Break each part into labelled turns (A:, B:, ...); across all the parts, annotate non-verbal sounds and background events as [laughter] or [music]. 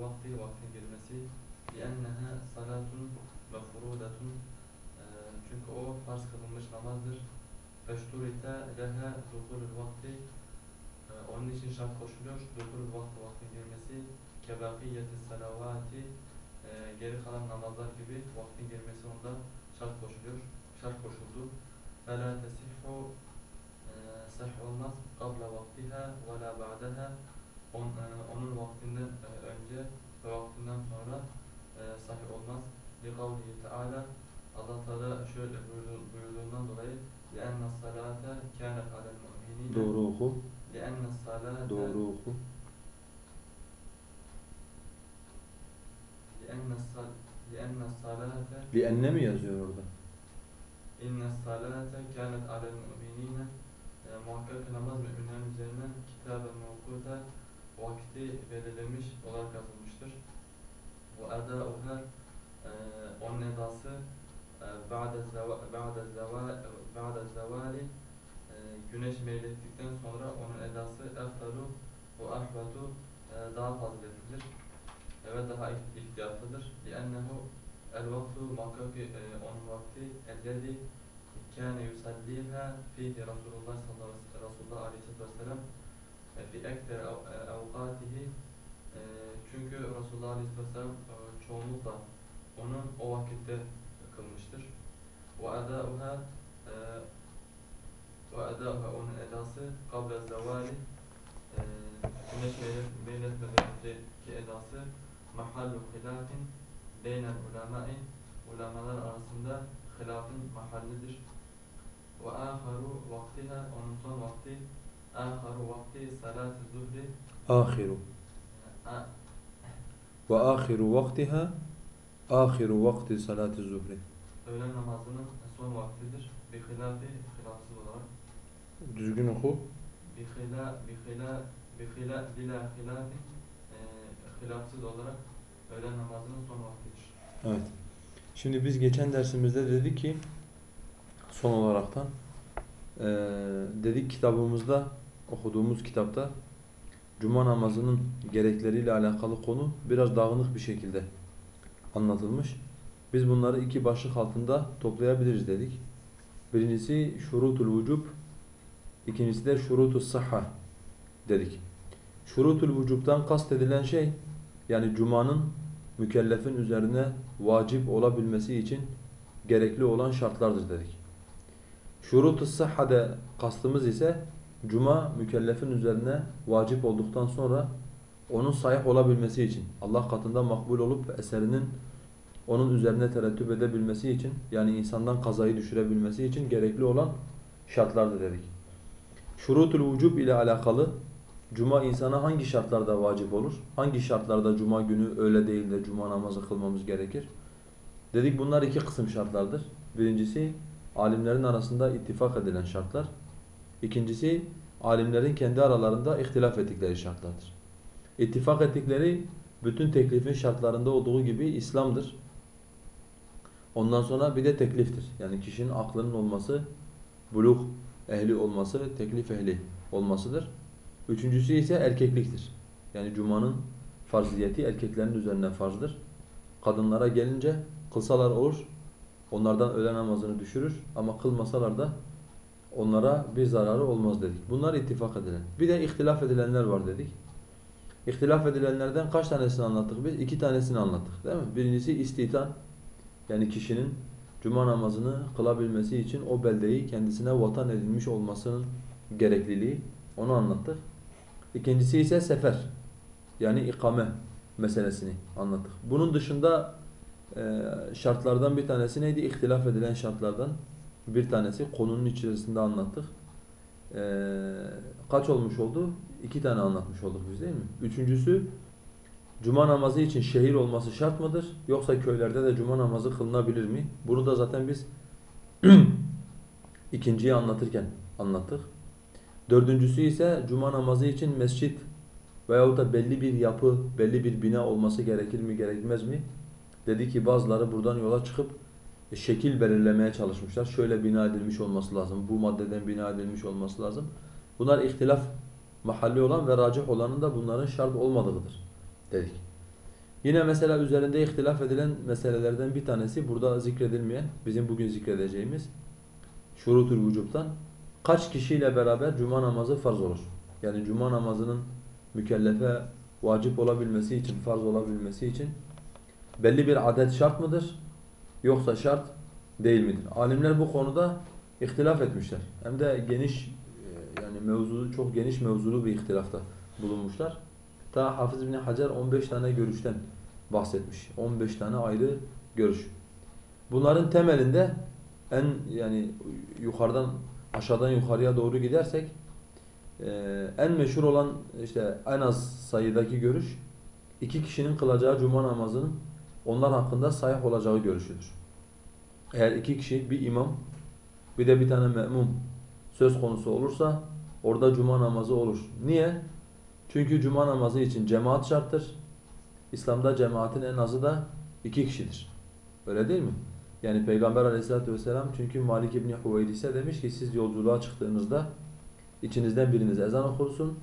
A: Dukulul vakti vaktin girmesi. Lienneha salatun mefrudatun Ee, Çünkü o farz kılınmış namazdır. Feşturite leha dukulul vakti Ee, Onun için şart koşuluyor. Dukulul vakti vaktin girmesi. Kebakiyeti salavati Ee, Geri kalan namazlar gibi vaktin girmesi onda şart koşuluyor. Şart koşuldu. فَلَا تَسِحُّ sah olmaz qabla vaktiha ve la ba'daha On, e, onun vaktinden e, önce ve vaktinden sonra e, sahih olmaz. Li kavlihi Teala Allah Teala şöyle buyurdu- buyurduğundan dolayı لِأَنَّ الصَّلَاةَ كَانَتْ عَلَى الْمُؤْمِنِينَ
B: Doğru oku.
A: لِأَنَّ الصَّلَاةَ
B: Doğru oku.
A: لِأَنَّ الصَّلَاةَ لِأَنَّ الصَّلَاةَ
B: Lienne mi yazıyor orada?
A: İnne salate kânet alel müminine e, muhakkak ki namaz müminlerin üzerine kitaben mevkuta vakti belirlenmiş olarak yazılmıştır. Bu edâuha e, onun edası e, ba'de zeva- ba'de zeva- ba'de zevali e, güneş meylettikten sonra onun edası eftaru ve ahbatu e, daha faziletlidir ve daha iht- ihtiyatlıdır. لِأَنَّهُ el vaktu muhakkak ki e, onun vakti ellezi kâne yusalliha fihi Resulullah sallallahu aleyhi ve Resulullah aleyhisselatü vesselam e, fi ekter ev- e, evkatihi e, çünkü Resulullah aleyhisselatü vesselam e, çoğunlukla onun o vakitte kılmıştır. Ve edâuha e, ve edâuha onun edası kable zevali güneş meyletmeden önceki edası mahallu hilafin beynel ulemai ulemalar arasında hilafın mahallidir. Ve aharu vaktiha onun son vakti aharu vakti salat-ı zuhri
B: Ahiru. Ve ahiru vaktiha ahiru vakti salati zuhri.
A: öğlen namazının son vaktidir. Bi hilafi hilafsız olarak
B: Düzgün oku.
A: bi hila bi hila bi hila bila hilafi e, hilafsız olarak öğlen namazının son vaktidir.
B: Evet. Şimdi biz geçen dersimizde dedik ki son olaraktan eee dedik kitabımızda okuduğumuz kitapta Cuma namazının gerekleriyle alakalı konu biraz dağınık bir şekilde anlatılmış. Biz bunları iki başlık altında toplayabiliriz dedik. Birincisi şurutul vücub, ikincisi de şurutus sahha dedik. Şurutul vücubtan kastedilen şey yani Cuma'nın mükellefin üzerine vacip olabilmesi için gerekli olan şartlardır dedik. Şurut-ı sıhhade kastımız ise cuma mükellefin üzerine vacip olduktan sonra onun sahih olabilmesi için Allah katında makbul olup eserinin onun üzerine terettüp edebilmesi için yani insandan kazayı düşürebilmesi için gerekli olan şartlardır dedik. Şurutul vücub ile alakalı Cuma insana hangi şartlarda vacip olur? Hangi şartlarda cuma günü öğle değil de cuma namazı kılmamız gerekir? Dedik bunlar iki kısım şartlardır. Birincisi alimlerin arasında ittifak edilen şartlar. İkincisi alimlerin kendi aralarında ihtilaf ettikleri şartlardır. İttifak ettikleri bütün teklifin şartlarında olduğu gibi İslam'dır. Ondan sonra bir de tekliftir. Yani kişinin aklının olması, buluğ ehli olması, teklif ehli olmasıdır. Üçüncüsü ise erkekliktir. Yani Cuma'nın farziyeti erkeklerin üzerine farzdır. Kadınlara gelince kılsalar olur, onlardan öğle namazını düşürür ama kılmasalar da onlara bir zararı olmaz dedik. Bunlar ittifak edilen. Bir de ihtilaf edilenler var dedik. İhtilaf edilenlerden kaç tanesini anlattık biz? İki tanesini anlattık değil mi? Birincisi istitan. Yani kişinin cuma namazını kılabilmesi için o beldeyi kendisine vatan edilmiş olmasının gerekliliği. Onu anlattık. İkincisi ise sefer. Yani ikame meselesini anlattık. Bunun dışında şartlardan bir tanesi neydi? İhtilaf edilen şartlardan bir tanesi konunun içerisinde anlattık. E, kaç olmuş oldu? İki tane anlatmış olduk biz değil mi? Üçüncüsü Cuma namazı için şehir olması şart mıdır? Yoksa köylerde de cuma namazı kılınabilir mi? Bunu da zaten biz [clears throat] ikinciyi anlatırken anlattık. Dördüncüsü ise cuma namazı için mescit veyahut da belli bir yapı, belli bir bina olması gerekir mi gerekmez mi? Dedi ki bazıları buradan yola çıkıp şekil belirlemeye çalışmışlar. Şöyle bina edilmiş olması lazım, bu maddeden bina edilmiş olması lazım. Bunlar ihtilaf mahalli olan ve racih olanın da bunların şart olmadığıdır dedik. Yine mesela üzerinde ihtilaf edilen meselelerden bir tanesi burada zikredilmeyen, bizim bugün zikredeceğimiz şurutul vücubtan kaç kişiyle beraber cuma namazı farz olur? Yani cuma namazının mükellefe vacip olabilmesi için, farz olabilmesi için belli bir adet şart mıdır? Yoksa şart değil midir? Alimler bu konuda ihtilaf etmişler. Hem de geniş e, yani mevzu çok geniş mevzulu bir ihtilafta bulunmuşlar. Ta Hafız bin Hacer 15 tane görüşten bahsetmiş. 15 tane ayrı görüş. Bunların temelinde en yani yukarıdan aşağıdan yukarıya doğru gidersek e, en meşhur olan işte en az sayıdaki görüş iki kişinin kılacağı cuma namazının onlar hakkında sahih olacağı görüşüdür. Eğer iki kişi bir imam bir de bir tane me'mum söz konusu olursa orada cuma namazı olur. Niye? Çünkü cuma namazı için cemaat şarttır. İslam'da cemaatin en azı da iki kişidir. Öyle değil mi? Yani Peygamber aleyhissalatü vesselam çünkü Malik İbni Hüveydis'e demiş ki siz yolculuğa çıktığınızda içinizden biriniz ezan okursun.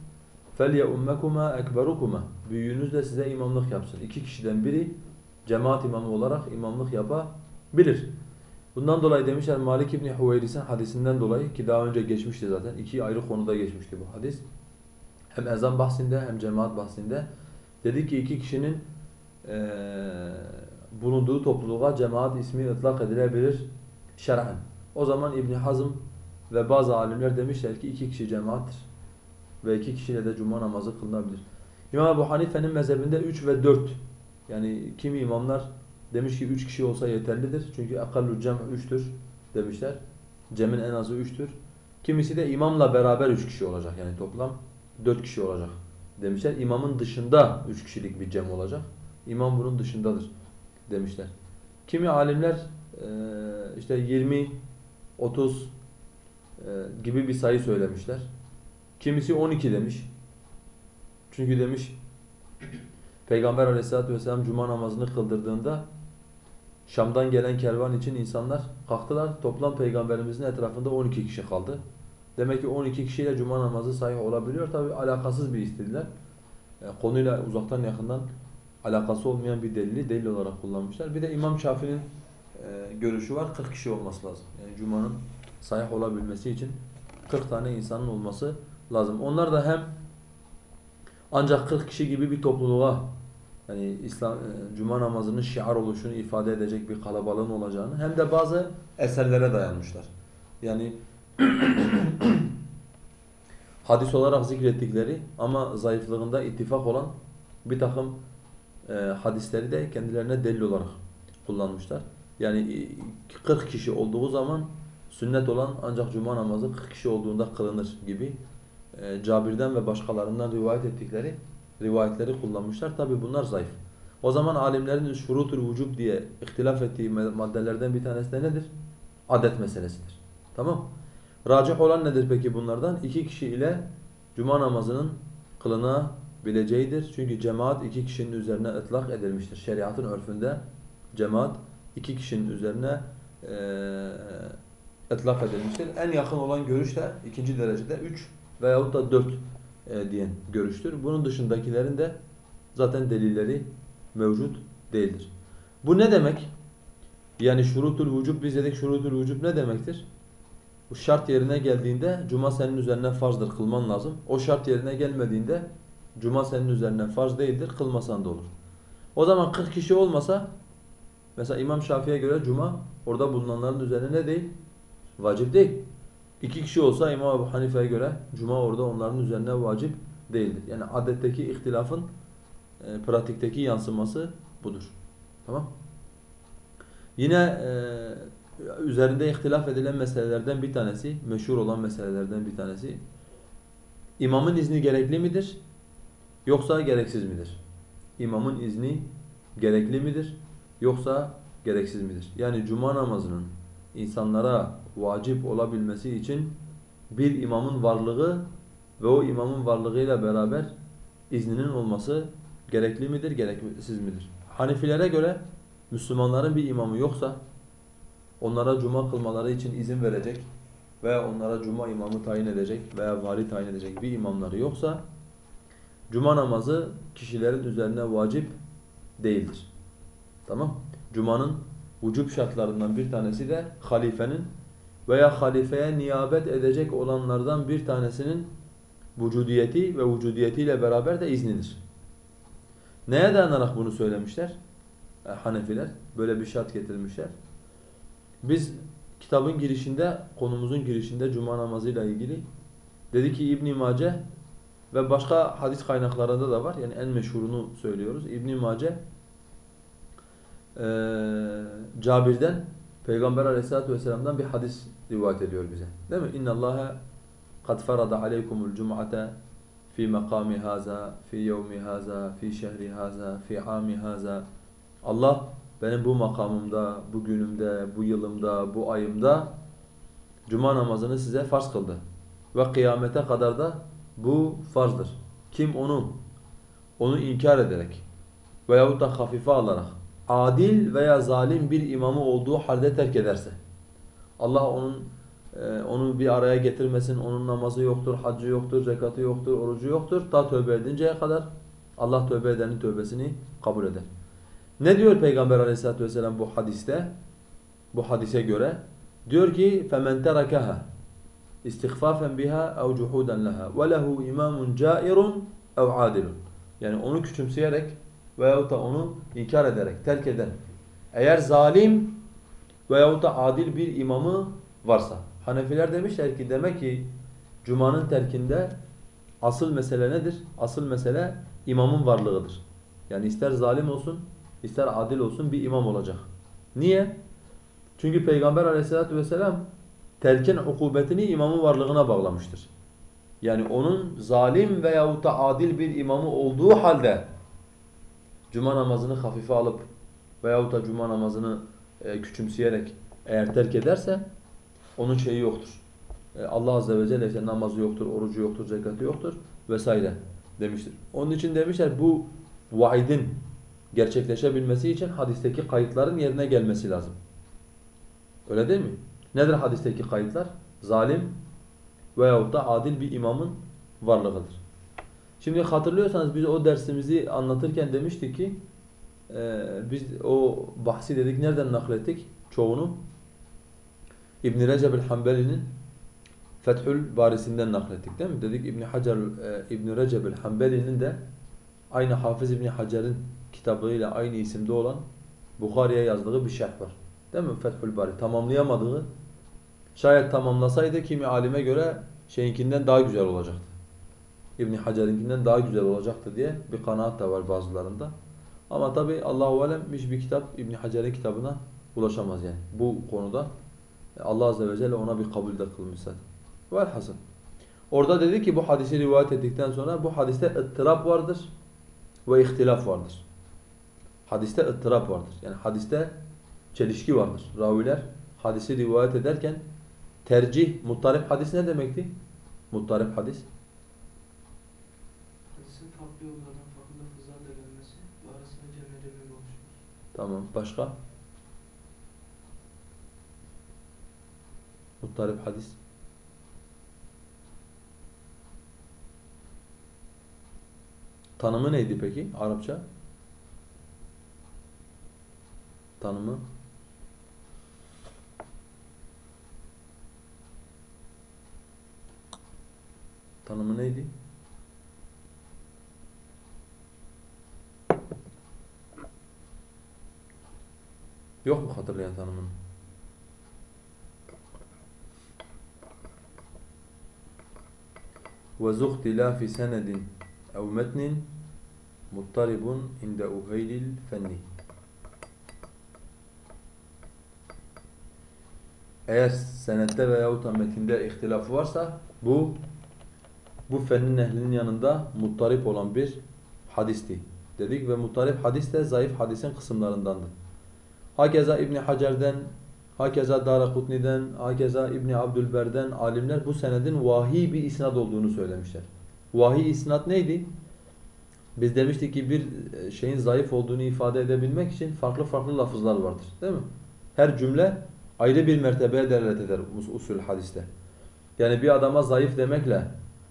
B: فَلْيَؤُمَّكُمَا اَكْبَرُكُمَا Büyüğünüz de size imamlık yapsın. İki kişiden biri cemaat imamı olarak imamlık yapabilir. Bundan dolayı demişler Malik İbni Hüveydis'in hadisinden dolayı ki daha önce geçmişti zaten. iki ayrı konuda geçmişti bu hadis. Hem ezan bahsinde hem cemaat bahsinde. Dedi ki iki kişinin eee, bulunduğu topluluğa cemaat ismi ıtlak edilebilir şer'en. O zaman İbn Hazm ve bazı alimler demişler ki iki kişi cemaattir. Ve iki kişiyle de cuma namazı kılınabilir. İmam Ebu Hanife'nin mezhebinde 3 ve 4 yani kimi imamlar demiş ki 3 kişi olsa yeterlidir. Çünkü akallu cem 3'tür demişler. Cem'in en azı 3'tür. Kimisi de imamla beraber 3 kişi olacak yani toplam 4 kişi olacak demişler. İmamın dışında 3 kişilik bir cem olacak. İmam bunun dışındadır demişler. Kimi alimler eee, işte 20, 30 eee, gibi bir sayı söylemişler. Kimisi 12 demiş. Çünkü demiş Peygamber aleyhissalatü vesselam cuma namazını kıldırdığında Şam'dan gelen kervan için insanlar kalktılar. Toplam peygamberimizin etrafında 12 kişi kaldı. Demek ki 12 kişiyle cuma namazı sahih olabiliyor. Tabi alakasız bir istediler. E, konuyla uzaktan yakından alakası olmayan bir delili delil olarak kullanmışlar. Bir de İmam Şafii'nin e, görüşü var. 40 kişi olması lazım. Yani cumanın sahih olabilmesi için 40 tane insanın olması lazım. Onlar da hem ancak 40 kişi gibi bir topluluğa yani İslam e, cuma namazının şiar oluşunu ifade edecek bir kalabalığın olacağını hem de bazı eserlere dayanmışlar. Yani [coughs] hadis olarak zikrettikleri ama zayıflığında ittifak olan bir takım e, hadisleri de kendilerine delil olarak kullanmışlar. Yani e, 40 kişi olduğu zaman sünnet olan ancak cuma namazı 40 kişi olduğunda kılınır gibi e, Cabir'den ve başkalarından rivayet ettikleri rivayetleri kullanmışlar. Tabi bunlar zayıf. O zaman alimlerin şurutul vücub diye ihtilaf ettiği maddelerden bir tanesi de nedir? Adet meselesidir. Tamam Racih olan nedir peki bunlardan? İki kişi ile cuma namazının kılınabileceğidir. Çünkü cemaat iki kişinin üzerine ıtlak edilmiştir. Şeriatın örfünde cemaat iki kişinin üzerine eee ıtlak edilmiştir. En yakın olan görüş de ikinci derecede üç veyahut da dört e, diyen görüştür. Bunun dışındakilerin de zaten delilleri mevcut değildir. Bu ne demek? Yani şurutul vücub biz dedik şurutul vücub ne demektir? Bu şart yerine geldiğinde cuma senin üzerine farzdır kılman lazım. O şart yerine gelmediğinde cuma senin üzerine farz değildir kılmasan da olur. O zaman 40 kişi olmasa mesela İmam Şafii'ye göre cuma orada bulunanların üzerine ne değil? Vacip değil. İki kişi olsa İmam Ebu Hanife'ye göre cuma orada onların üzerine vacip değildir. Yani adetteki ihtilafın e, pratikteki yansıması budur. Tamam? Yine e, üzerinde ihtilaf edilen meselelerden bir tanesi, meşhur olan meselelerden bir tanesi imamın izni gerekli midir? Yoksa gereksiz midir? İmamın izni gerekli midir? Yoksa gereksiz midir? Yani cuma namazının insanlara vacip olabilmesi için bir imamın varlığı ve o imamın varlığıyla beraber izninin olması gerekli midir, gereksiz midir? Hanefilere göre Müslümanların bir imamı yoksa onlara cuma kılmaları için izin verecek veya onlara cuma imamı tayin edecek veya vali tayin edecek bir imamları yoksa cuma namazı kişilerin üzerine vacip değildir. Tamam? Cuma'nın vücub şartlarından bir tanesi de halifenin veya halifeye niyabet edecek olanlardan bir tanesinin vücudiyeti ve vücudiyetiyle beraber de iznidir. Neye dayanarak bunu söylemişler? E, Hanefiler böyle bir şart getirmişler. Biz kitabın girişinde, konumuzun girişinde cuma namazıyla ilgili dedi ki İbn Mace ve başka hadis kaynaklarında da var. Yani en meşhurunu söylüyoruz. İbn Mace e, Cabir'den Peygamber Aleyhisselatü Vesselam'dan bir hadis rivayet ediyor bize. Değil mi? İnna Allaha kad farada aleykumul cum'ate fi makami haza, fi yevmi haza, fi şehri haza, fi ami haza. Allah benim bu makamımda, bu günümde, bu yılımda, bu ayımda cuma namazını size farz kıldı. Ve kıyamete kadar da bu farzdır. Kim onu onu inkar ederek veyahut da hafife alarak adil veya zalim bir imamı olduğu halde terk ederse Allah onun e, onu bir araya getirmesin, onun namazı yoktur, haccı yoktur, zekatı yoktur, orucu yoktur. Ta tövbe edinceye kadar Allah tövbe edenin tövbesini kabul eder. Ne diyor Peygamber aleyhissalatu vesselam bu hadiste? Bu hadise göre diyor ki فَمَنْ تَرَكَهَا اِسْتِخْفَافًا بِهَا اَوْ جُحُودًا لَهَا وَلَهُ اِمَامٌ جَائِرٌ اَوْ عَادِلٌ Yani onu küçümseyerek veyahut da onu inkar ederek, terk eden eğer zalim veyahut da adil bir imamı varsa. Hanefiler demişler ki demek ki Cuma'nın terkinde asıl mesele nedir? Asıl mesele imamın varlığıdır. Yani ister zalim olsun, ister adil olsun bir imam olacak. Niye? Çünkü Peygamber aleyhissalatü vesselam terkin ukubetini imamın varlığına bağlamıştır. Yani onun zalim veyahut da adil bir imamı olduğu halde cuma namazını hafife alıp veyahut da cuma namazını e, küçümseyerek eğer terk ederse onun şeyi yoktur. E, Allah azze ve celle işte namazı yoktur, orucu yoktur, zekatı yoktur vesaire demiştir. Onun için demişler bu vaidin gerçekleşebilmesi için hadisteki kayıtların yerine gelmesi lazım. Öyle değil mi? Nedir hadisteki kayıtlar? Zalim veyahut da adil bir imamın varlığıdır. Şimdi hatırlıyorsanız biz o dersimizi anlatırken demiştik ki e, biz o bahsi dedik nereden naklettik çoğunu? İbn Recep el-Hanbeli'nin Fethül Barisinden naklettik değil mi? Dedik İbn Hacer e, İbn Recep el-Hanbeli'nin de aynı Hafız İbn Hacer'in kitabıyla aynı isimde olan Bukhari'ye yazdığı bir şerh var. Değil mi? Fethül Bari tamamlayamadığı şayet tamamlasaydı kimi alime göre şeyinkinden daha güzel olacaktı. İbn Hacer'inkinden daha güzel olacaktı diye bir kanaat da var bazılarında. Ama tabi Allahu alem hiçbir kitap İbn Hacer'in kitabına ulaşamaz yani. Bu konuda Allah azze ve celle ona bir kabul de kılmış zaten. Velhasıl. Orada dedi ki bu hadisi rivayet ettikten sonra bu hadiste ıttırap vardır ve ihtilaf vardır. Hadiste ıttırap vardır. Yani hadiste çelişki vardır. Raviler hadisi rivayet ederken tercih, muttarip hadis ne demekti? Muttarip hadis.
C: Hadisin farklı yollardan farklı lafızlarla gelmesi ve arasında cemlede bir oluşur.
B: Tamam. Başka? Muttarip hadis. Tanımı neydi peki Arapça? Tanımı? Tanımı neydi? Yok mu hatırlayan tanımını? وذو اختلاف سند أو متن مضطرب عند أهيل الفن Eğer senette veyahut da metinde ihtilaf varsa bu bu fennin ehlinin yanında muttarip olan bir hadisti dedik ve muttarip hadis de zayıf hadisin kısımlarındandır. Hakeza İbn Hacer'den, hakeza Darakutni'den, hakeza İbn Abdülber'den alimler bu senedin vahiy bir isnad olduğunu söylemişler. Vahiy isnad neydi? Biz demiştik ki bir şeyin zayıf olduğunu ifade edebilmek için farklı farklı lafızlar vardır. Değil mi? Her cümle ayrı bir mertebeye delalet eder usul hadiste. Yani bir adama zayıf demekle,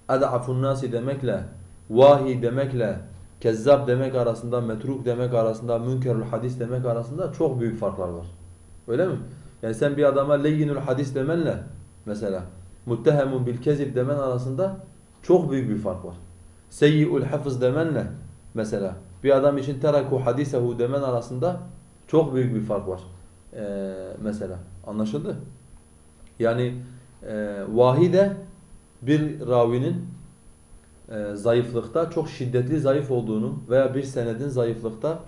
B: ad'afun nasi demekle, vahi demekle, kezzab demek arasında, metruk demek arasında, münkerül hadis demek arasında çok büyük farklar var. Öyle mi? Yani sen bir adama leyyinül hadis demenle mesela muttehemun bil kezib demen arasında çok büyük bir fark var. Seyyi'ul hafız demenle mesela bir adam için teraku hadisehu demen arasında çok büyük bir fark var. Ee, mesela anlaşıldı? Yani e, vahide bir ravinin e, zayıflıkta çok şiddetli zayıf olduğunu veya bir senedin zayıflıkta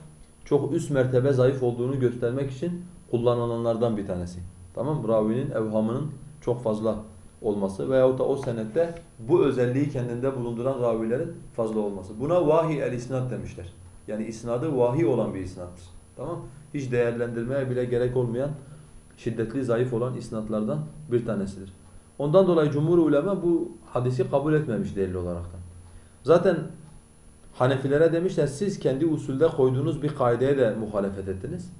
B: çok üst mertebe zayıf olduğunu göstermek için kullanılanlardan bir tanesi. Tamam? Ravinin evhamının çok fazla olması veyahut da o senette bu özelliği kendinde bulunduran ravilerin fazla olması. Buna vahiy el isnad demişler. Yani isnadı vahiy olan bir isnattır. Tamam? Hiç değerlendirmeye bile gerek olmayan şiddetli zayıf olan isnatlardan bir tanesidir. Ondan dolayı cumhur ulema bu hadisi kabul etmemiş delil olaraktan. Zaten Hanefilere demişler siz kendi usulde koyduğunuz bir kaideye de muhalefet ettiniz.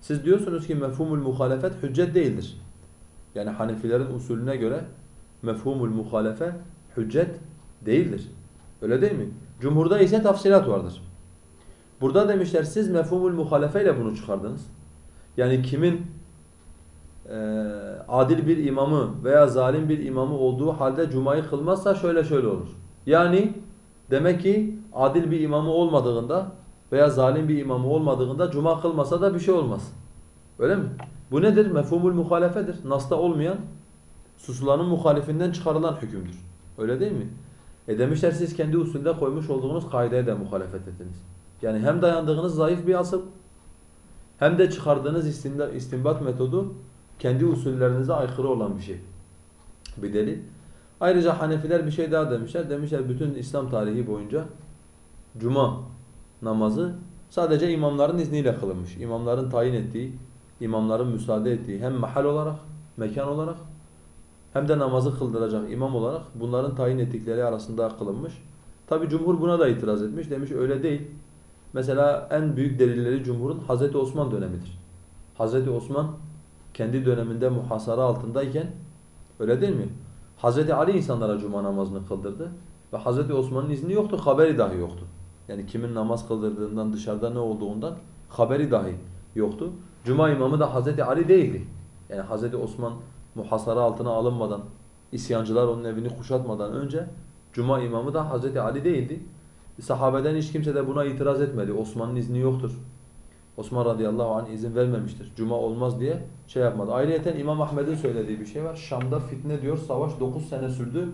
B: Siz diyorsunuz ki mefhumul muhalefet hüccet değildir. Yani Hanefilerin usulüne göre mefhumul muhalefe hüccet değildir. Öyle değil mi? Cumhurda ise tafsilat vardır. Burada demişler siz mefhumul muhalefe ile bunu çıkardınız. Yani kimin e, adil bir imamı veya zalim bir imamı olduğu halde cumayı kılmazsa şöyle şöyle olur. Yani demek ki adil bir imamı olmadığında veya zalim bir imamı olmadığında cuma kılmasa da bir şey olmaz. Öyle mi? Bu nedir? Mefhumul muhalefedir. Nas'ta olmayan susulanın muhalifinden çıkarılan hükümdür. Öyle değil mi? E demişler siz kendi usulde koymuş olduğunuz kaideye de muhalefet ettiniz. Yani hem dayandığınız zayıf bir asıl hem de çıkardığınız istinba- istinbat metodu kendi usullerinize aykırı olan bir şey. Bir delil. Ayrıca Hanefiler bir şey daha demişler. Demişler bütün İslam tarihi boyunca cuma namazı sadece imamların izniyle kılınmış. İmamların tayin ettiği, imamların müsaade ettiği hem mahal olarak, mekan olarak hem de namazı kıldıracak imam olarak bunların tayin ettikleri arasında kılınmış. Tabi cumhur buna da itiraz etmiş. Demiş öyle değil. Mesela en büyük delilleri cumhurun Hazreti Osman dönemidir. Hazreti Osman kendi döneminde muhasara altındayken öyle değil mi? Hazreti Ali insanlara cuma namazını kıldırdı ve Hazreti Osman'ın izni yoktu, haberi dahi yoktu. Yani kimin namaz kıldırdığından, dışarıda ne olduğundan haberi dahi yoktu. Cuma imamı da Hazreti Ali değildi. Yani Hazreti Osman muhasara altına alınmadan, isyancılar onun evini kuşatmadan önce Cuma imamı da Hazreti Ali değildi. Sahabeden hiç kimse de buna itiraz etmedi. Osman'ın izni yoktur. Osman radıyallahu anh izin vermemiştir. Cuma olmaz diye şey yapmadı. Ayrıyeten İmam Ahmed'in söylediği bir şey var. Şam'da fitne diyor, savaş 9 sene sürdü.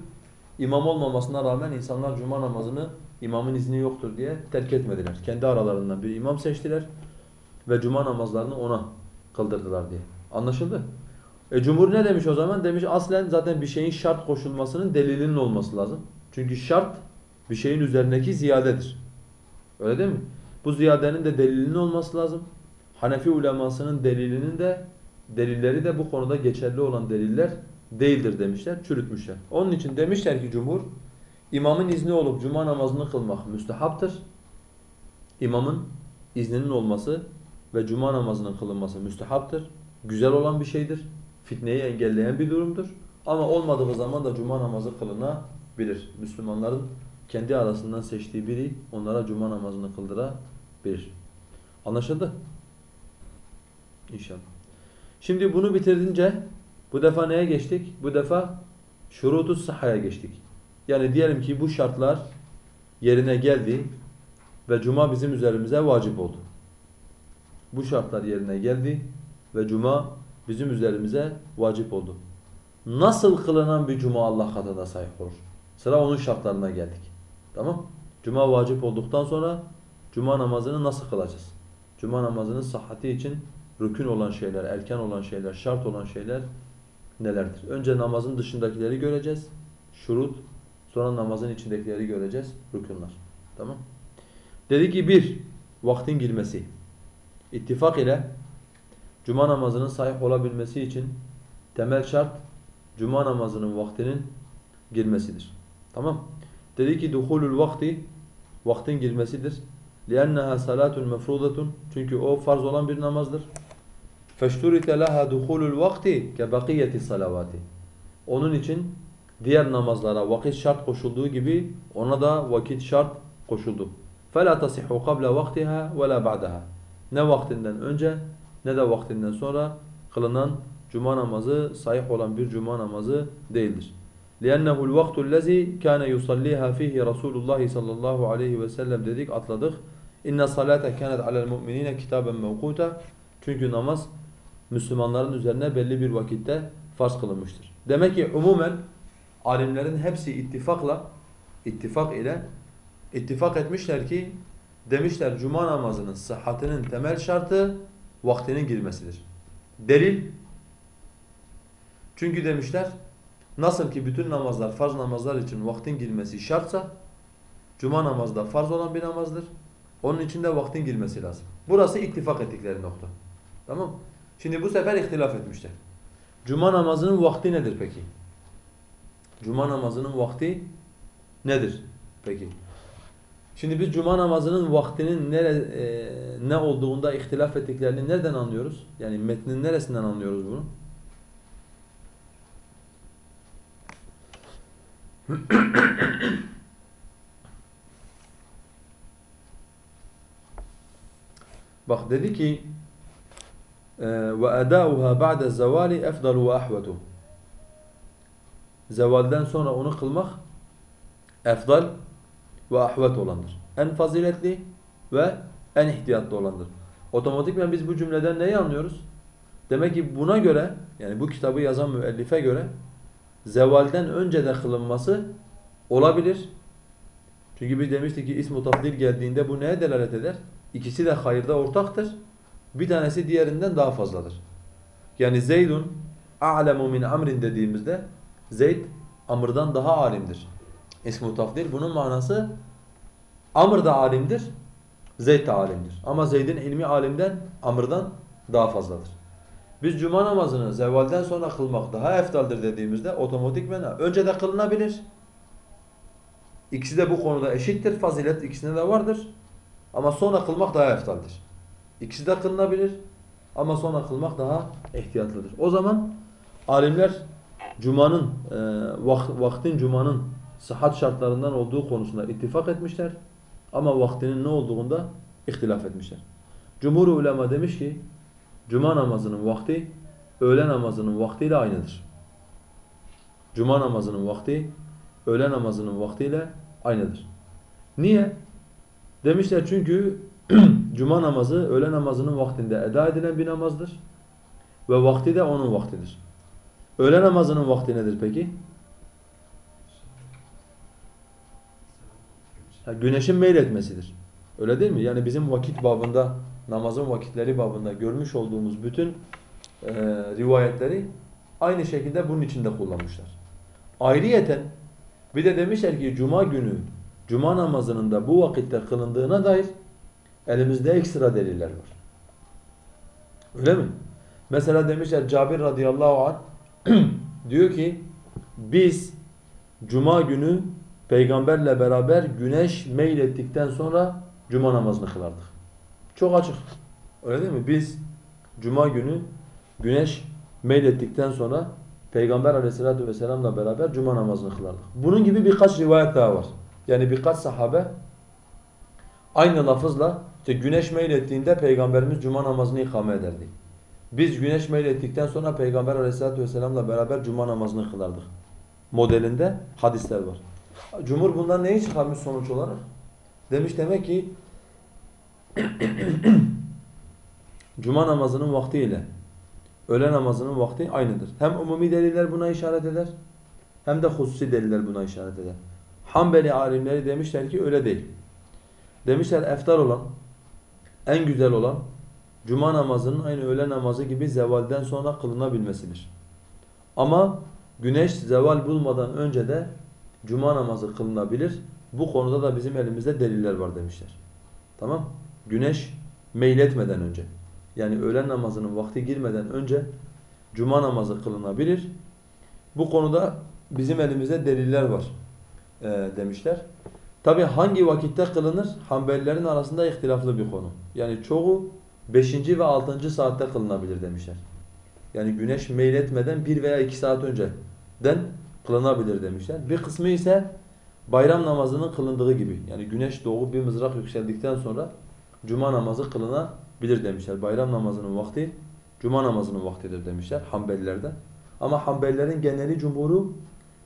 B: İmam olmamasına rağmen insanlar cuma namazını imamın izni yoktur diye terk etmediler. Kendi aralarından bir imam seçtiler ve cuma namazlarını ona kıldırdılar diye. Anlaşıldı? E cumhur ne demiş o zaman? Demiş aslen zaten bir şeyin şart koşulmasının delilinin olması lazım. Çünkü şart bir şeyin üzerindeki ziyadedir. Öyle değil mi? Bu ziyadenin de delilinin olması lazım. Hanefi ulemasının delilinin de delilleri de bu konuda geçerli olan deliller değildir demişler, çürütmüşler. Onun için demişler ki cumhur imamın izni olup cuma namazını kılmak müstehaptır. İmamın izninin olması ve cuma namazının kılınması müstehaptır. Güzel olan bir şeydir. Fitneyi engelleyen bir durumdur. Ama olmadığı zaman da cuma namazı kılınabilir. Müslümanların kendi arasından seçtiği biri onlara cuma namazını kıldırabilir. Anlaşıldı? İnşallah. Şimdi bunu bitirince bu defa neye geçtik? Bu defa şurutu sahaya geçtik. Yani diyelim ki bu şartlar yerine geldi ve cuma bizim üzerimize vacip oldu. Bu şartlar yerine geldi ve cuma bizim üzerimize vacip oldu. Nasıl kılınan bir cuma Allah katında sahip olur? Sıra onun şartlarına geldik. Tamam? Cuma vacip olduktan sonra cuma namazını nasıl kılacağız? Cuma namazının sıhhati için rükün olan şeyler, erken olan şeyler, şart olan şeyler nelerdir? Önce namazın dışındakileri göreceğiz. Şurut. Sonra namazın içindekileri göreceğiz. Rükünler. Tamam? Dedi ki bir, vaktin girmesi. İttifak ile cuma namazının sahih olabilmesi için temel şart cuma namazının vaktinin girmesidir. Tamam? Dedi ki duhulul vakti vaktin girmesidir. لِأَنَّهَا صَلَاتٌ مَفْرُوضَةٌ Çünkü o farz olan bir namazdır. فَاشْتُرِتَ لَهَا دُخُولُ الْوَقْتِ كَبَقِيَّةِ الصَّلَوَاتِ Onun için diğer namazlara vakit şart koşulduğu gibi ona da vakit şart koşuldu. فَلَا تَصِحُ قَبْلَ وَقْتِهَا وَلَا بَعْدَهَا Ne vaktinden önce ne de vaktinden sonra kılınan cuma namazı sahih olan bir cuma namazı değildir. لِأَنَّهُ الْوَقْتُ الَّذ۪ي كَانَ يُصَلِّيهَا ف۪يهِ رَسُولُ اللّٰهِ sallallahu aleyhi ve sellem dedik atladık. İnne salate kânet alel mu'minine kitaben mevkuta. Çünkü namaz Müslümanların üzerine belli bir vakitte farz kılınmıştır. Demek ki umumen alimlerin hepsi ittifakla ittifak ile ittifak etmişler ki demişler cuma namazının sıhhatinin temel şartı vaktinin girmesidir. Delil çünkü demişler nasıl ki bütün namazlar farz namazlar için vaktin girmesi şartsa cuma namazda farz olan bir namazdır. Onun için de vaktin girmesi lazım. Burası ittifak ettikleri nokta. Tamam Şimdi bu sefer ihtilaf etmişler. Cuma namazının vakti nedir peki? Cuma namazının vakti nedir peki? Şimdi biz cuma namazının vaktinin nere, e, ne olduğunda ihtilaf ettiklerini nereden anlıyoruz? Yani metnin neresinden anlıyoruz bunu? [clears throat] Bak dedi ki ve adauha ba'de zavali efdalu ve ahvetu. Zevalden sonra onu kılmak efdal ve ahvet olandır. En faziletli ve en ihtiyatlı olandır. Otomatikmen biz bu cümleden neyi anlıyoruz? Demek ki buna göre yani bu kitabı yazan müellife göre zevalden önce de kılınması olabilir. Çünkü biz demiştik ki tafdil geldiğinde bu neye delalet eder? İkisi de hayırda ortaktır. Bir tanesi diğerinden daha fazladır. Yani Zeydun a'lemu min amrin dediğimizde Zeyd Amr'dan daha alimdir. İsm-i tafdil bunun manası Amr da alimdir, Zeyd de alimdir. Ama Zeyd'in ilmi alimden, Amr'dan daha fazladır. Biz cuma namazını zevalden sonra kılmak daha eftaldir dediğimizde otomatikmen önce de kılınabilir. İkisi de bu konuda eşittir. Fazilet ikisinde de vardır. Ama sonra kılmak daha eftaldir. İkisi de kılınabilir. Ama sonra kılmak daha ihtiyatlıdır. O zaman alimler Cuma'nın e, vak, vaktin Cuma'nın sıhhat şartlarından olduğu konusunda ittifak etmişler. Ama vaktinin ne olduğunda ihtilaf etmişler. Cumhur ulema demiş ki Cuma namazının vakti öğle namazının vaktiyle aynıdır. Cuma namazının vakti öğle namazının vaktiyle aynıdır. Niye? Demişler çünkü [clears throat] Cuma namazı öğle namazının vaktinde eda edilen bir namazdır. Ve vakti de onun vaktidir. Öğle namazının vakti nedir peki? Ha, güneşin meyletmesidir. Öyle değil mi? Yani bizim vakit babında, namazın vakitleri babında görmüş olduğumuz bütün e, rivayetleri aynı şekilde bunun içinde kullanmışlar. Ayrıyeten bir de demişler ki cuma günü cuma namazının da bu vakitte kılındığına dair elimizde ekstra deliller var. Öyle mi? Mesela demişler Cabir radıyallahu anh [clears throat] diyor ki biz cuma günü peygamberle beraber güneş meylettikten sonra cuma namazını kılardık. Çok açık. Öyle değil mi? Biz cuma günü güneş meylettikten sonra peygamber aleyhissalatu vesselamla beraber cuma namazını kılardık. Bunun gibi birkaç rivayet daha var. Yani birkaç sahabe aynı lafızla işte güneş meylettiğinde peygamberimiz cuma namazını ikame ederdi. Biz güneş meylettikten sonra peygamber aleyhissalatu vesselamla beraber cuma namazını kılardık. Modelinde hadisler var. Cumhur bundan neyi çıkarmış sonuç olarak? Demiş demek ki [clears throat] Cuma namazının vakti ile öğle namazının vakti aynıdır. Hem umumi deliller buna işaret eder hem de hususi deliller buna işaret eder. Hanbeli alimleri demişler ki öyle değil. Demişler eftar olan, en güzel olan Cuma namazının aynı öğle namazı gibi zevalden sonra kılınabilmesidir. Ama güneş zeval bulmadan önce de Cuma namazı kılınabilir. Bu konuda da bizim elimizde deliller var demişler. Tamam? Güneş meyletmeden önce. Yani öğlen namazının vakti girmeden önce Cuma namazı kılınabilir. Bu konuda bizim elimizde deliller var e, demişler. Tabi hangi vakitte kılınır? Hanbelilerin arasında ihtilaflı bir konu. Yani çoğu 5. ve 6. saatte kılınabilir demişler. Yani güneş meyletmeden 1 veya 2 saat önceden kılınabilir demişler. Bir kısmı ise bayram namazının kılındığı gibi. Yani güneş doğup bir mızrak yükseldikten sonra cuma namazı kılınabilir demişler. Bayram namazının vakti cuma namazının vaktidir demişler Hanbelilerde. Ama Hanbelilerin geneli cumhuru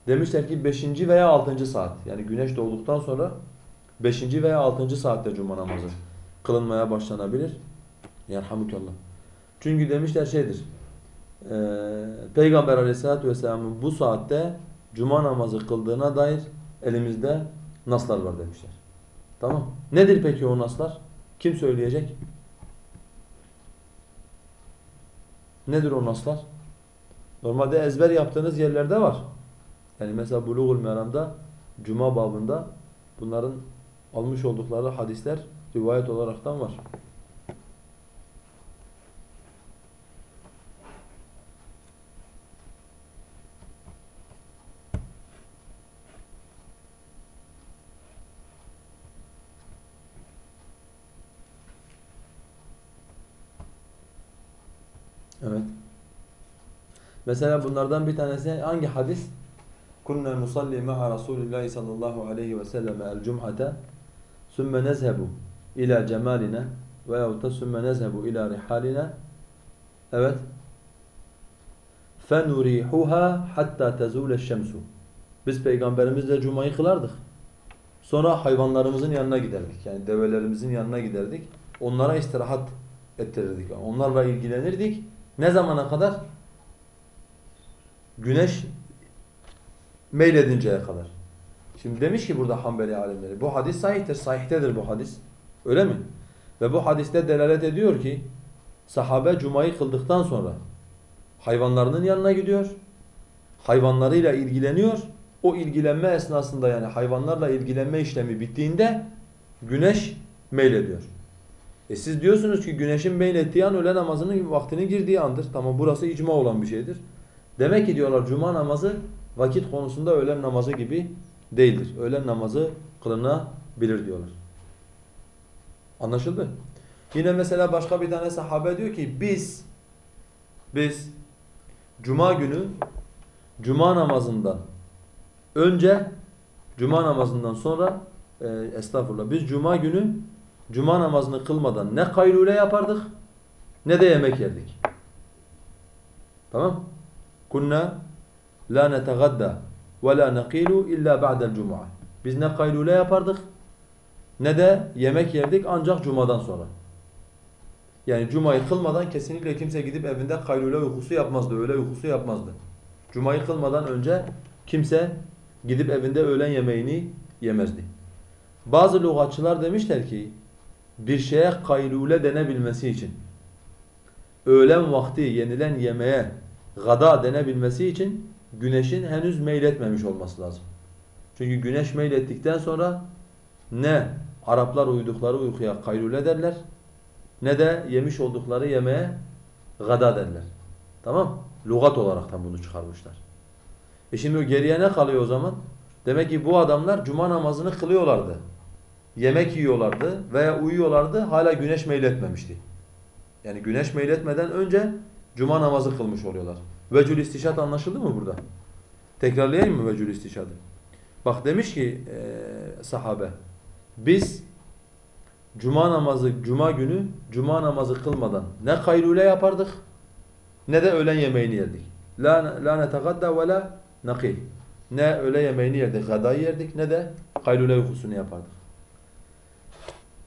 B: demişler ki 5. veya 6. saat. Yani güneş doğduktan sonra 5. veya 6. saatte cuma namazı kılınmaya başlanabilir. Yerhamukallah. Çünkü demişler şeydir. E, Peygamber Aleyhisselatü Vesselam'ın bu saatte cuma namazı kıldığına dair elimizde naslar var demişler. Tamam. Nedir peki o naslar? Kim söyleyecek? Nedir o naslar? Normalde ezber yaptığınız yerlerde var. Yani mesela Bulugul Meram'da Cuma babında bunların almış oldukları hadisler rivayet olaraktan var. Evet. Mesela bunlardan bir tanesi hangi hadis? Kunna nusalli ma'a Rasulillahi sallallahu aleyhi ve sellem el-cum'ata sümme nezhebu ila cemalina veyahut da sümme nezhebu ila rihalina. Evet. Fenurihuha hatta tezule şemsu. Biz peygamberimizle cumayı kılardık. Sonra hayvanlarımızın yanına giderdik. Yani develerimizin yanına giderdik. Onlara istirahat ettirirdik. Onlarla ilgilenirdik. Ne zamana kadar? Güneş meyledinceye kadar. Şimdi demiş ki burada Hanbeli alimleri bu hadis sahihtir, sahihtedir bu hadis. Öyle mi? Ve bu hadiste delalet ediyor ki sahabe cumayı kıldıktan sonra hayvanlarının yanına gidiyor. Hayvanlarıyla ilgileniyor. O ilgilenme esnasında yani hayvanlarla ilgilenme işlemi bittiğinde güneş meylediyor. E siz diyorsunuz ki güneşin meylettiği an öğle namazının vaktinin girdiği andır. Tamam burası icma olan bir şeydir. Demek ki diyorlar cuma namazı vakit konusunda öğlen namazı gibi değildir. Öğlen namazı kılınabilir diyorlar. Anlaşıldı? Yine mesela başka bir tane sahabe diyor ki biz biz cuma günü cuma namazından önce cuma namazından sonra e, estağfurullah biz cuma günü cuma namazını kılmadan ne kaylule yapardık ne de yemek yerdik. Tamam? Kunna la netegadda ve la naqilu illa ba'del cuma. Biz ne kaylule yapardık ne de yemek yerdik ancak cumadan sonra. Yani cumayı kılmadan kesinlikle kimse gidip evinde kaylule uykusu yapmazdı, öğle uykusu yapmazdı. Cumayı kılmadan önce kimse gidip evinde öğlen yemeğini yemezdi. Bazı lügatçılar demişler ki bir şeye kaylule denebilmesi için öğlen vakti yenilen yemeğe gada denebilmesi için güneşin henüz meyletmemiş olması lazım. Çünkü güneş meylettikten sonra ne Araplar uyudukları uykuya kaylule derler ne de yemiş oldukları yemeğe gada derler. Tamam? Lugat olaraktan bunu çıkarmışlar. E şimdi geriye ne kalıyor o zaman? Demek ki bu adamlar cuma namazını kılıyorlardı. Yemek yiyorlardı veya uyuyorlardı hala güneş meyletmemişti. Yani güneş meyletmeden önce cuma namazı kılmış oluyorlar. Vecül istişat anlaşıldı mı burada? Tekrarlayayım mı vecül istişadı? Bak demiş ki e, sahabe biz cuma namazı cuma günü cuma namazı kılmadan ne kaylule yapardık ne de öğlen yemeğini yerdik. La la netegadda ve la nakil. Ne öğle yemeğini yerdik, gadayı yerdik ne de kaylule uykusunu yapardık.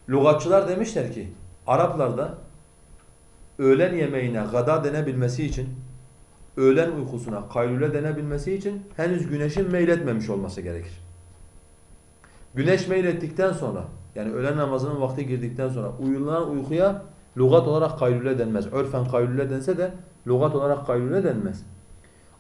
B: Lugatçılar demişler ki Araplarda öğlen yemeğine gada denebilmesi için öğlen uykusuna kaylule denebilmesi için henüz güneşin meyletmemiş olması gerekir. Güneş meylettikten sonra yani öğlen namazının vakti girdikten sonra uyulan uykuya lugat olarak kaylule denmez. Örfen kaylule dense de lugat olarak kaylule denmez.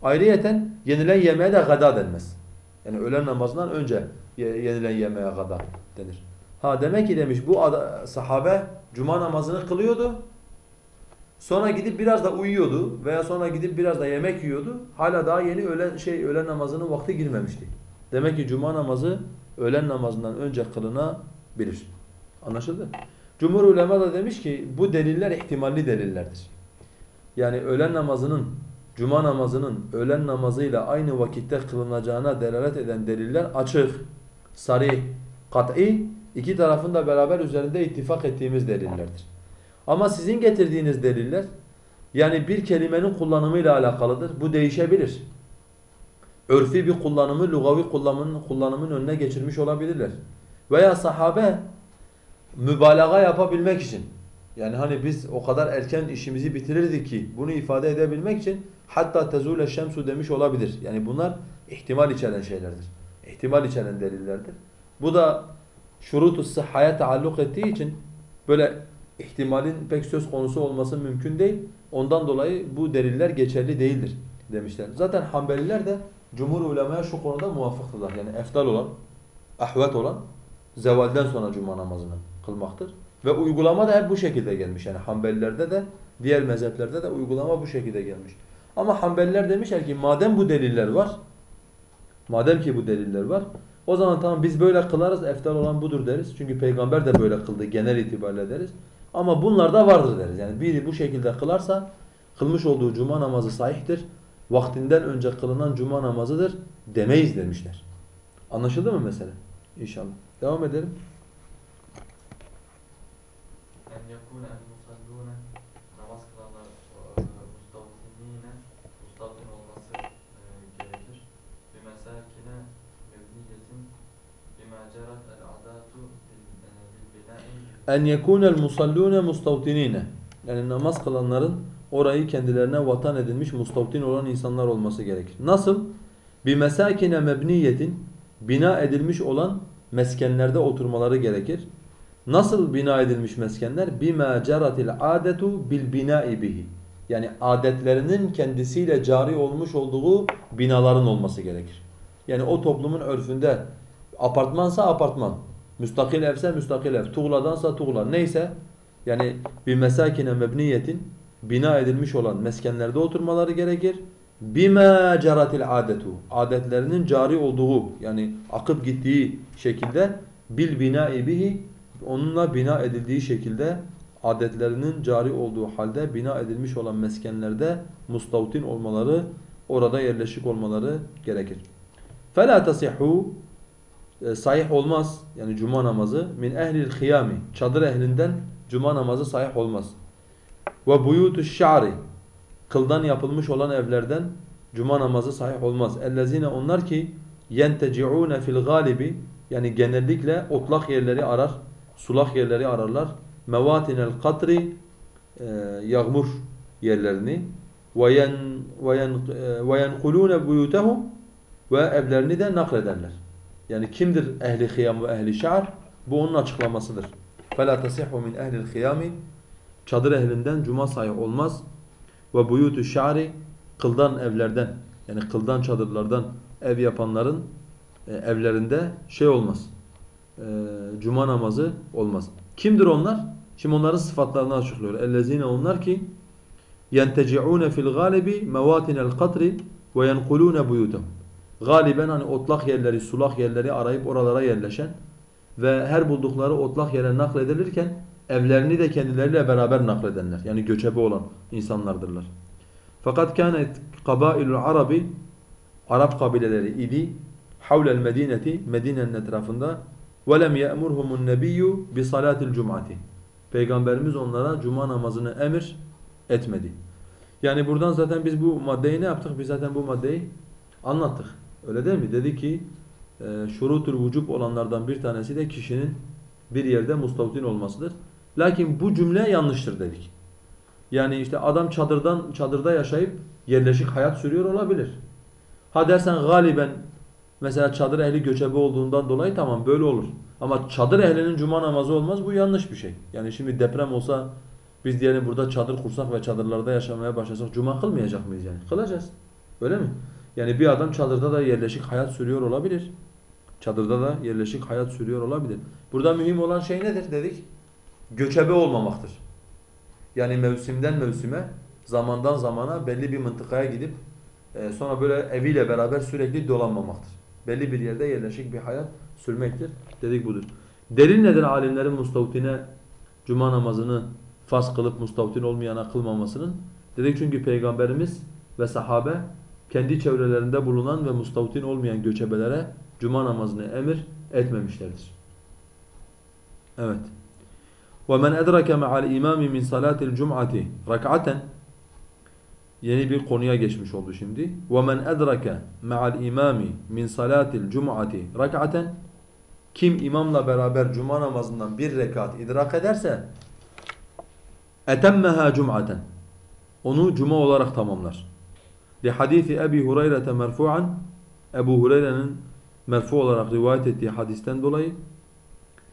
B: Ayrıyeten yenilen yemeğe de gada denmez. Yani öğlen namazından önce yenilen yemeğe gada denir. Ha demek ki demiş bu sahabe cuma namazını kılıyordu. Sonra gidip biraz da uyuyordu veya sonra gidip biraz da yemek yiyordu. Hala daha yeni öğlen şey öğlen namazının vakti girmemişti. Demek ki cuma namazı öğlen namazından önce kılınabilir. Anlaşıldı? Cumhur ulema da demiş ki bu deliller ihtimalli delillerdir. Yani öğlen namazının cuma namazının öğlen namazıyla aynı vakitte kılınacağına delalet eden deliller açık, sarih, kat'i iki tarafın da beraber üzerinde ittifak ettiğimiz delillerdir. Ama sizin getirdiğiniz deliller yani bir kelimenin kullanımıyla alakalıdır. Bu değişebilir. Örfi bir kullanımı, lugavi kullanımın, kullanımın önüne geçirmiş olabilirler. Veya sahabe mübalağa yapabilmek için yani hani biz o kadar erken işimizi bitirirdik ki bunu ifade edebilmek için hatta tezule şemsu demiş olabilir. Yani bunlar ihtimal içeren şeylerdir. İhtimal içeren delillerdir. Bu da şurutu sıhhaya taalluk ettiği için böyle ihtimalin pek söz konusu olması mümkün değil. Ondan dolayı bu deliller geçerli değildir demişler. Zaten Hanbeliler de cumhur ulemaya şu konuda muvaffaktılar. Yani eftal olan, ahvet olan zevalden sonra cuma namazını kılmaktır. Ve uygulama da hep bu şekilde gelmiş. Yani Hanbelilerde de diğer mezheplerde de uygulama bu şekilde gelmiş. Ama Hanbeliler demişler ki madem bu deliller var, madem ki bu deliller var, o zaman tamam biz böyle kılarız, eftal olan budur deriz. Çünkü peygamber de böyle kıldı genel itibariyle deriz. Ama bunlar da vardır deriz. Yani biri bu şekilde kılarsa kılmış olduğu cuma namazı sahihtir. Vaktinden önce kılınan cuma namazıdır demeyiz demişler. Anlaşıldı mı mesele? İnşallah. Devam edelim.
A: En yekûne el musallûne namaz kılanlar e, mustavfinîne mustavfin olması e, gerekir. Bir mesakine mebniyetin bima cerat el adatu bil e, bil bina'i
B: En yekunel musallune mustavtinine. Yani namaz kılanların orayı kendilerine vatan edilmiş mustavtin olan insanlar olması gerekir. Nasıl? Bir mesakine mebniyetin bina edilmiş olan meskenlerde oturmaları gerekir. Nasıl bina edilmiş meskenler? Bima ceratil adetu bil bina'i bihi. Yani adetlerinin kendisiyle cari olmuş olduğu binaların olması gerekir. Yani o toplumun örfünde apartmansa apartman, müstakil evse müstakil ev, tuğladansa tuğla neyse yani bir mesakine mebniyetin bina edilmiş olan meskenlerde oturmaları gerekir. Bima ceratil adetu. Adetlerinin cari olduğu yani akıp gittiği şekilde bil bina'i bihi onunla bina edildiği şekilde adetlerinin cari olduğu halde bina edilmiş olan meskenlerde mustavtin olmaları, orada yerleşik olmaları gerekir. فَلَا تَصِحُّ e, sahih olmaz yani cuma namazı min ehlil hıyami çadır ehlinden cuma namazı sahih olmaz. Ve buyutu şa'ri kıldan yapılmış olan evlerden cuma namazı sahih olmaz. Ellezine onlar ki yenteci'une fil galibi yani genellikle otlak yerleri arar, sulak yerleri ararlar. Mevatinel katri e, yağmur yerlerini ve yen ve ve yenkulune buyutahum ve evlerini de naklederler. Yani kimdir ehli hıyam ve ehli şa'ar? Bu onun açıklamasıdır. فَلَا تَصِحُ مِنْ اَهْلِ الْخِيَامِ Çadır ehlinden cuma sahih olmaz. Ve buyutu şa'ri kıldan evlerden yani kıldan çadırlardan ev yapanların e, evlerinde şey olmaz. E, cuma namazı olmaz. Kimdir onlar? Şimdi onların sıfatlarını açıklıyor. اَلَّذ۪ينَ onlar ki يَنْتَجِعُونَ فِي الْغَالِبِ مَوَاتِنَ الْقَطْرِ وَيَنْقُلُونَ بُيُوتَهُمْ Galiben hani otlak yerleri, sulak yerleri arayıp oralara yerleşen ve her buldukları otlak yere nakledilirken evlerini de kendileriyle beraber nakledenler. Yani göçebe olan insanlardırlar. Fakat kânet kabâilul arabi Arap kabileleri idi havlel medineti Medine'nin etrafında ye'murhumun nebiyyu bi salatil cum'ati. Peygamberimiz onlara cuma namazını emir etmedi. Yani buradan zaten biz bu maddeyi ne yaptık? Biz zaten bu maddeyi anlattık. Öyle değil mi? Dedi ki e, şurutul vücub olanlardan bir tanesi de kişinin bir yerde mustavtin olmasıdır. Lakin bu cümle yanlıştır dedik. Yani işte adam çadırdan çadırda yaşayıp yerleşik hayat sürüyor olabilir. Ha dersen galiben mesela çadır ehli göçebe olduğundan dolayı tamam böyle olur. Ama çadır ehlinin cuma namazı olmaz bu yanlış bir şey. Yani şimdi deprem olsa biz diyelim burada çadır kursak ve çadırlarda yaşamaya başlasak cuma kılmayacak mıyız yani? Kılacağız. Öyle mi? Yani bir adam çadırda da yerleşik hayat sürüyor olabilir. Çadırda da yerleşik hayat sürüyor olabilir. Burada mühim olan şey nedir dedik? Göçebe olmamaktır. Yani mevsimden mevsime, zamandan zamana belli bir mıntıkaya gidip e, sonra böyle eviyle beraber sürekli dolanmamaktır. Belli bir yerde yerleşik bir hayat sürmektir. Dedik budur. Delil nedir alimlerin mustavtine cuma namazını farz kılıp mustavtin olmayana kılmamasının? Dedik çünkü Peygamberimiz ve sahabe kendi çevrelerinde bulunan ve mustavtin olmayan göçebelere cuma namazını emir etmemişlerdir. Evet. وَمَنْ اَدْرَكَ مَعَ الْاِمَامِ مِنْ صَلَاةِ الْجُمْعَةِ رَكْعَةً Yeni bir konuya geçmiş oldu şimdi. وَمَنْ اَدْرَكَ مَعَ الْاِمَامِ مِنْ صَلَاةِ الْجُمْعَةِ رَكْعَةً Kim imamla beraber cuma namazından bir rekat idrak ederse اَتَمَّهَا جُمْعَةً Onu cuma olarak tamamlar. Li hadisi Ebi Hureyre'te merfu'an Ebu Hureyre'nin merfu olarak rivayet ettiği hadisten dolayı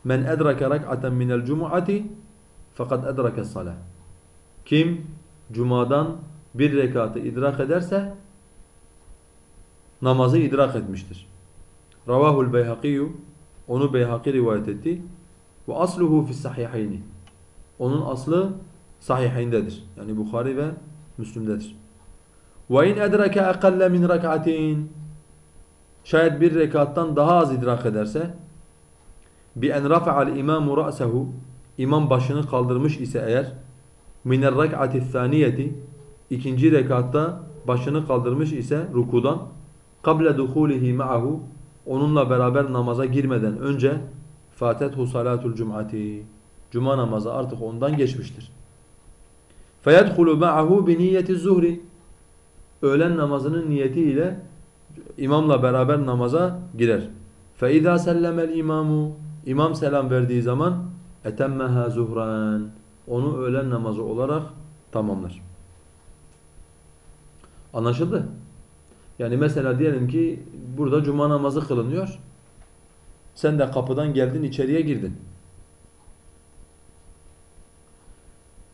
B: Men edrake rak'aten minel cumu'ati fakat edrake salah. Kim cumadan bir rekatı idrak ederse namazı idrak etmiştir. Ravahul Beyhakiyu onu Beyhaki rivayet etti. Ve asluhu fi sahihayni. Onun aslı sahihindedir. Yani Bukhari ve Müslim'dedir. Ve in edrake aqalla min. Şayet bir rekattan daha az idrak ederse bi en rafa'al imamu ra'sehu imam başını kaldırmış ise eğer minel rak'ati thaniyeti ikinci rekatta başını kaldırmış ise rukudan kable duhulihi ma'ahu onunla beraber namaza girmeden önce fatethu salatul cum'ati cuma namazı artık ondan geçmiştir. Feyedhulu ma'ahu bi niyeti zuhri öğlen namazının niyetiyle imamla beraber namaza girer. فَاِذَا سَلَّمَ الْاِمَامُ İmam selam verdiği zaman etemmeha zuhran onu öğlen namazı olarak tamamlar. Anlaşıldı? Yani mesela diyelim ki burada cuma namazı kılınıyor. Sen de kapıdan geldin içeriye girdin.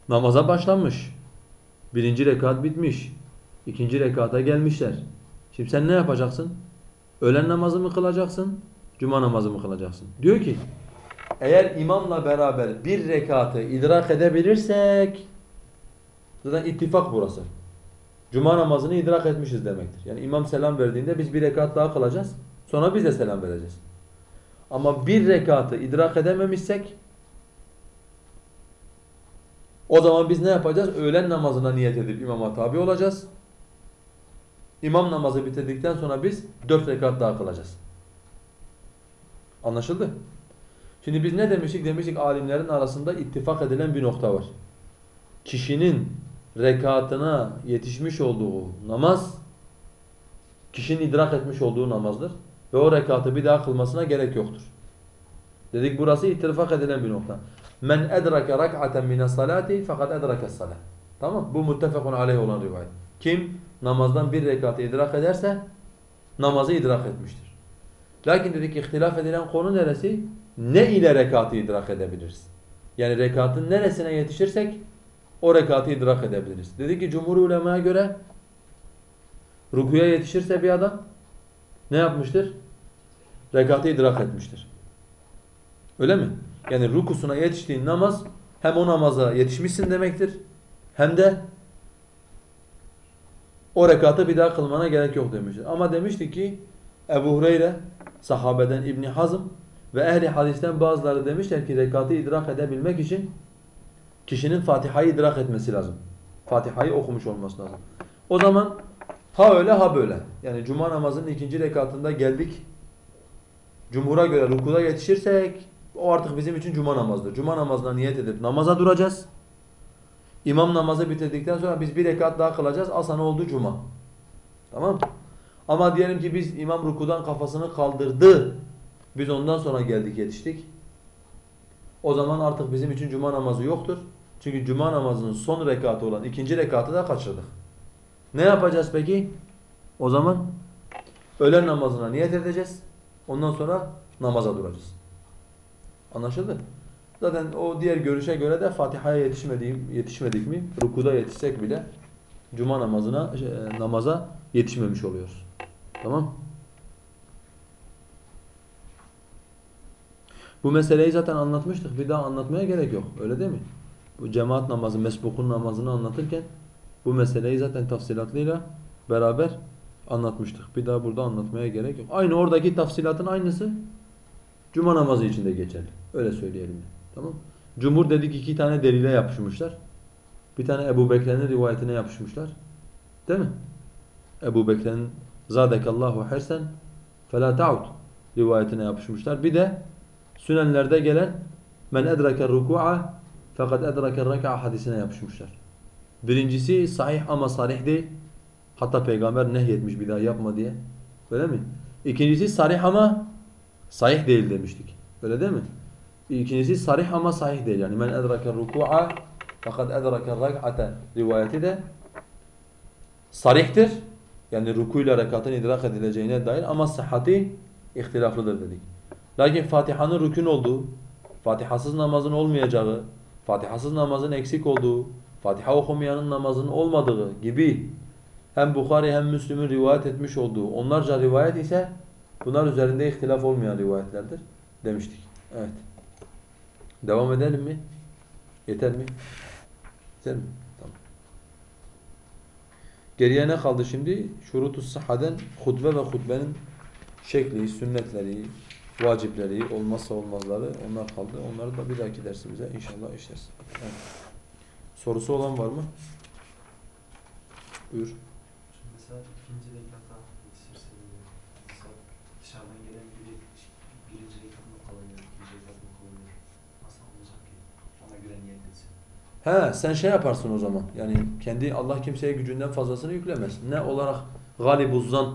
B: Namaza başlanmış. Birinci rekat bitmiş. İkinci rekata gelmişler. Şimdi sen ne yapacaksın? Öğlen namazı mı kılacaksın? Cuma namazı mı kılacaksın? Diyor ki eğer imamla beraber bir rekatı idrak edebilirsek zaten ittifak burası. Cuma namazını idrak etmişiz demektir. Yani imam selam verdiğinde biz bir rekat daha kılacağız. Sonra biz de selam vereceğiz. Ama bir rekatı idrak edememişsek o zaman biz ne yapacağız? Öğlen namazına niyet edip imama tabi olacağız. İmam namazı bitirdikten sonra biz dört rekat daha kılacağız. Anlaşıldı? Şimdi biz ne demiştik? Demiştik alimlerin arasında ittifak edilen bir nokta var. Kişinin rekatına yetişmiş olduğu namaz kişinin idrak etmiş olduğu namazdır. Ve o rekatı bir daha kılmasına gerek yoktur. Dedik burası ittifak edilen bir nokta. Men edrake rak'aten mine salati fakat edrake salat. Tamam? Bu muttefakun aleyh olan rivayet. Kim namazdan bir rekatı idrak ederse namazı idrak etmiştir. Lakin dedik ihtilaf edilen konu neresi? Ne ile rekatı idrak edebiliriz? Yani rekatın neresine yetişirsek o rekatı idrak edebiliriz. Dedi ki cumhur ulemaya göre rukuya yetişirse bir adam ne yapmıştır? Rekatı idrak etmiştir. Öyle mi? Yani rukusuna yetiştiğin namaz hem o namaza yetişmişsin demektir hem de o rekatı bir daha kılmana gerek yok demiştir. Ama demişti ki Ebu Hureyre sahabeden İbni Hazm ve ehli hadisten bazıları demişler ki rekatı idrak edebilmek için kişinin Fatiha'yı idrak etmesi lazım. Fatiha'yı okumuş olması lazım. O zaman ha öyle ha böyle. Yani cuma namazının ikinci rekatında geldik. Cumhura göre rukuda yetişirsek o artık bizim için cuma namazıdır. Cuma namazına niyet edip namaza duracağız. İmam namazı bitirdikten sonra biz bir rekat daha kılacağız. Asana oldu? Cuma. Tamam? Ama diyelim ki biz imam rukudan kafasını kaldırdı. Biz ondan sonra geldik yetiştik. O zaman artık bizim için cuma namazı yoktur. Çünkü cuma namazının son rekatı olan ikinci rekatı da kaçırdık. Ne yapacağız peki? O zaman öğlen namazına niyet edeceğiz. Ondan sonra namaza duracağız. Anlaşıldı? Zaten o diğer görüşe göre de Fatiha'ya yetişmediğim yetişmedik mi? Rukuda yetişsek bile cuma namazına şey, namaza yetişmemiş oluyoruz. Tamam? Bu meseleyi zaten anlatmıştık. Bir daha anlatmaya gerek yok. Öyle değil mi? Bu cemaat namazı, mesbukun namazını anlatırken bu meseleyi zaten tafsilatlıyla beraber anlatmıştık. Bir daha burada anlatmaya gerek yok. Aynı oradaki tafsilatın aynısı cuma namazı için de geçerli. Öyle söyleyelim. Tamam Cumhur dedik iki tane delile yapışmışlar. Bir tane Ebu Bekir'in rivayetine yapışmışlar. Değil mi? Ebu Bekir'in zadekallahu hersen fela ta'ud rivayetine yapışmışlar. Bir de sünenlerde gelen men edrake ruku'a fakat edrake raka'a hadisine yapışmışlar. Birincisi sahih ama sarih değil. Hatta peygamber nehyetmiş bir daha yapma diye. Öyle mi? İkincisi sarih ama sahih değil demiştik. Öyle değil mi? İkincisi sarih ama sahih değil. Yani men edrake ruku'a fakat edrake rak'ate rivayeti de sarihtir. Yani rukuyla rekatın idrak edileceğine dair ama sıhhati ihtilaflıdır dedik. Lakin Fatiha'nın rükün olduğu, Fatihasız namazın olmayacağı, Fatihasız namazın eksik olduğu, Fatiha okumayanın namazının olmadığı gibi hem Bukhari hem Müslim'in rivayet etmiş olduğu onlarca rivayet ise bunlar üzerinde ihtilaf olmayan rivayetlerdir demiştik. Evet. Devam edelim mi? Yeter mi? Yeter mi? Tamam. Geriye ne kaldı şimdi? Şurutu sıhhaden hutbe ve hutbenin şekli, sünnetleri, vacipleri, olmazsa olmazları onlar kaldı. Onları da bir dahaki dersimize inşallah işleriz. Evet. Sorusu olan var mı? Buyur.
D: Şimdi mesela ikinci rekata yetişirse diyor. Mesela dışarıdan gelen biri birinci rekat mı kalıyor, ikinci rekat mı kalıyor? Nasıl olacak ki? Ona göre niyet etsin.
B: He sen şey yaparsın o zaman. Yani kendi Allah kimseye gücünden fazlasını yüklemez. Ne olarak galibuzdan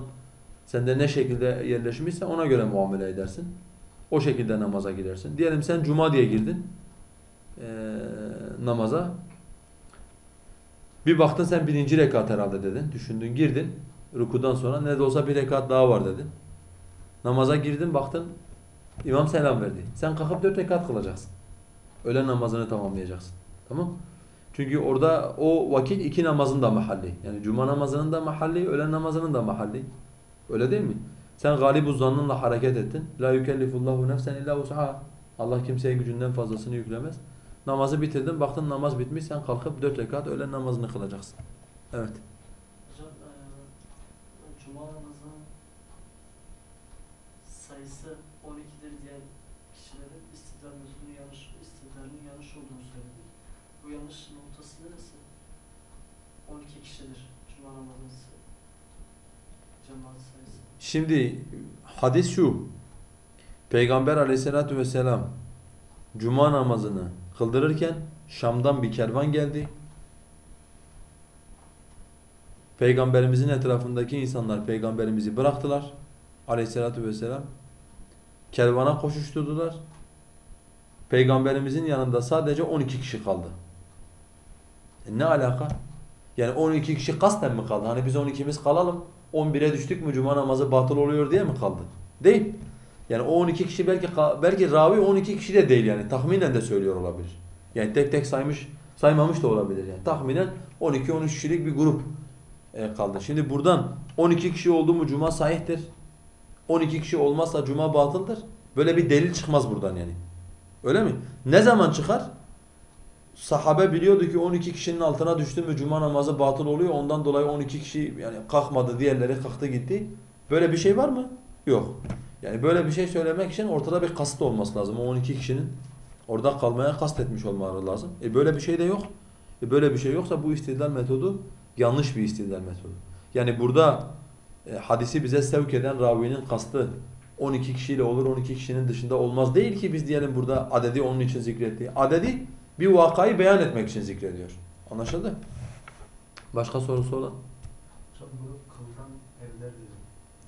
B: sende ne şekilde yerleşmişse ona göre muamele edersin. O şekilde namaza gidersin. Diyelim sen cuma diye girdin eee, namaza. Bir baktın sen birinci rekat herhalde dedin. Düşündün girdin. Rukudan sonra ne de olsa bir rekat daha var dedin. Namaza girdin baktın imam selam verdi. Sen kalkıp dört rekat kılacaksın. Öğlen namazını tamamlayacaksın. Tamam Çünkü orada o vakit iki namazın da mahalli. Yani cuma namazının da mahalli, öğlen namazının da mahalli. Öyle değil mi? Sen galibu zannınla hareket ettin. La yükellifullahu nefsen illa vus'aha. Allah kimseye gücünden fazlasını yüklemez. Namazı bitirdin, baktın namaz bitmiş, sen kalkıp dört rekat öğlen namazını kılacaksın. Evet.
E: Hocam eee, Cuma namazının sayısı 12'dir diye kişilerin istidlal mezunu yanlış, istidlalinin yanlış olduğunu söyledi. Bu yanlış noktası neresi? 12 kişidir Cuma namazının say- cemaat sayısı.
B: Şimdi hadis şu. Peygamber aleyhissalatu vesselam cuma namazını kıldırırken Şam'dan bir kervan geldi. Peygamberimizin etrafındaki insanlar peygamberimizi bıraktılar. Aleyhissalatu vesselam. Kervana koşuşturdular. Peygamberimizin yanında sadece 12 kişi kaldı. E ne alaka? Yani 12 kişi kasten mi kaldı? Hani biz 12'miz kalalım. 11'e düştük mü cuma namazı batıl oluyor diye mi kaldı? Değil. Yani o 12 kişi belki belki ravi 12 kişi de değil yani tahminen de söylüyor olabilir. Yani tek tek saymış saymamış da olabilir yani. Tahminen 12-13 kişilik bir grup e, kaldı. Şimdi buradan 12 kişi oldu mu cuma sahihtir. 12 kişi olmazsa cuma batıldır. Böyle bir delil çıkmaz buradan yani. Öyle mi? Ne zaman çıkar? Sahabe biliyordu ki 12 kişinin altına düştü mü cuma namazı batıl oluyor. Ondan dolayı 12 kişi yani kalkmadı, diğerleri kalktı gitti. Böyle bir şey var mı? Yok. Yani böyle bir şey söylemek için ortada bir kast olması lazım. O 12 kişinin orada kalmaya kast etmiş olmaları lazım. E böyle bir şey de yok. E böyle bir şey yoksa bu istidlal metodu yanlış bir istidlal metodu. Yani burada e, hadisi bize sevk eden ravinin kastı 12 kişiyle olur 12 kişinin dışında olmaz değil ki biz diyelim burada adedi onun için zikretti. Adedi bir vakayı beyan etmek için zikrediyor. Anlaşıldı? Başka sorusu olan?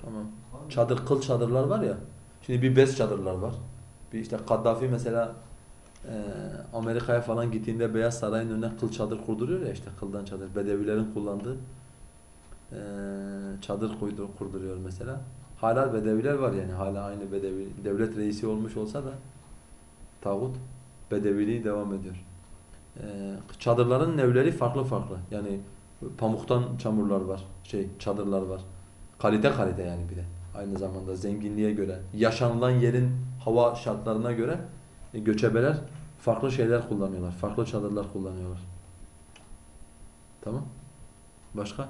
B: Tamam. Çadır, kıl çadırlar var ya. Şimdi bir bez çadırlar var. Bir işte Kaddafi mesela e, Amerika'ya falan gittiğinde Beyaz Saray'ın önüne kıl çadır kurduruyor ya işte kıldan çadır. Bedevilerin kullandığı e, çadır kuydur, kurduruyor mesela. Hala Bedeviler var yani hala aynı Bedevi. Devlet reisi olmuş olsa da tağut Bedeviliği devam ediyor. E, çadırların nevleri farklı farklı. Yani pamuktan çamurlar var. Şey çadırlar var. Kalite kalite yani bir de. Aynı zamanda zenginliğe göre, yaşanılan yerin hava şartlarına göre e, göçebeler farklı şeyler kullanıyorlar. Farklı çadırlar kullanıyorlar. Tamam? Başka?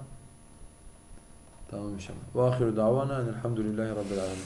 B: Tamam inşallah. Ve ahiru davana elhamdülillahi rabbil alemin.